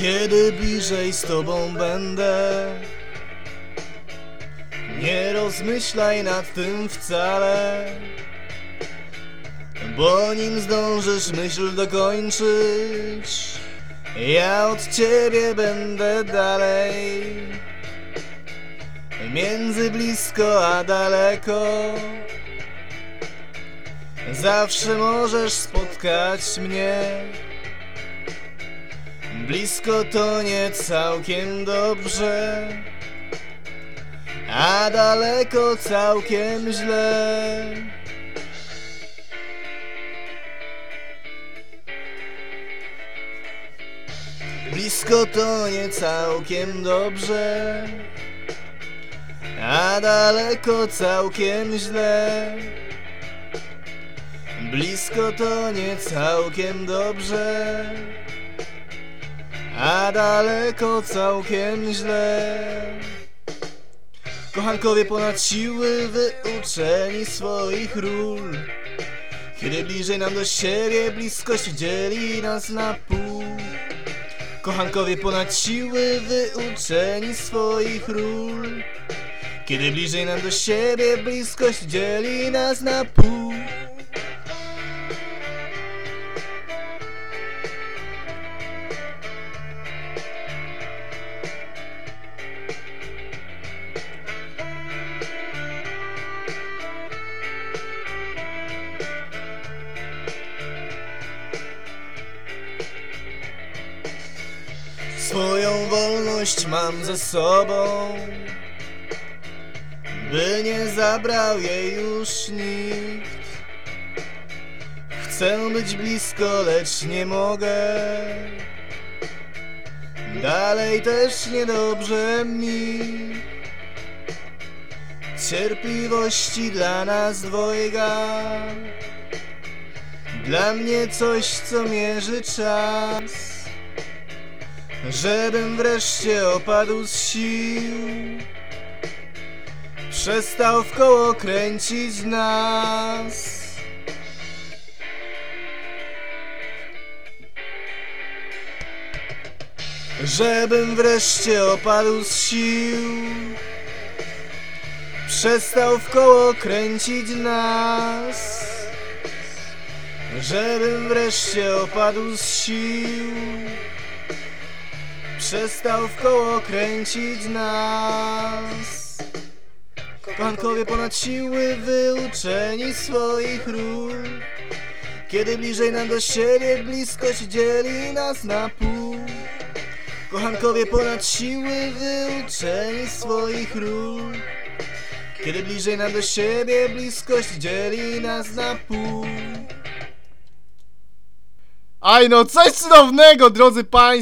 Kiedy bliżej z tobą będę? Nie rozmyślaj nad tym wcale Bo nim zdążysz myśl dokończyć Ja od ciebie będę dalej. Między blisko a daleko Zawsze możesz spotkać mnie Blisko to nie całkiem dobrze A daleko całkiem źle. Blisko to nie całkiem dobrze A daleko całkiem źle. Blisko to nie całkiem dobrze a daleko całkiem źle. Kochankowie ponad siły wyuczeni swoich ról. Kiedy bliżej nam do siebie bliskość dzieli nas na pół. Kochankowie ponad siły wyuczeni swoich ról. Kiedy bliżej nam do siebie bliskość dzieli nas na pół Swoją wolność mam ze sobą By nie zabrał jej już nikt. Chcę być blisko, lecz nie mogę. Dalej też niedobrze mi. Cierpliwości dla nas dwojga. Dla mnie coś, co mierzy czas Żebym wreszcie opadł z sił. Przestał w koło kręcić nas. Żebym wreszcie opadł z sił. Przestał w koło kręcić nas. Żebym wreszcie opadł z sił Przestał w koło kręcić nas. Kochankowie ponad siły wyuczeni swoich ról. Kiedy bliżej nam do siebie bliskość dzieli nas na pół. Kochankowie ponad siły wyuczeni swoich ról. Kiedy bliżej nam do siebie bliskość dzieli nas na pół. Aj no, coś cudownego, drodzy Państwo!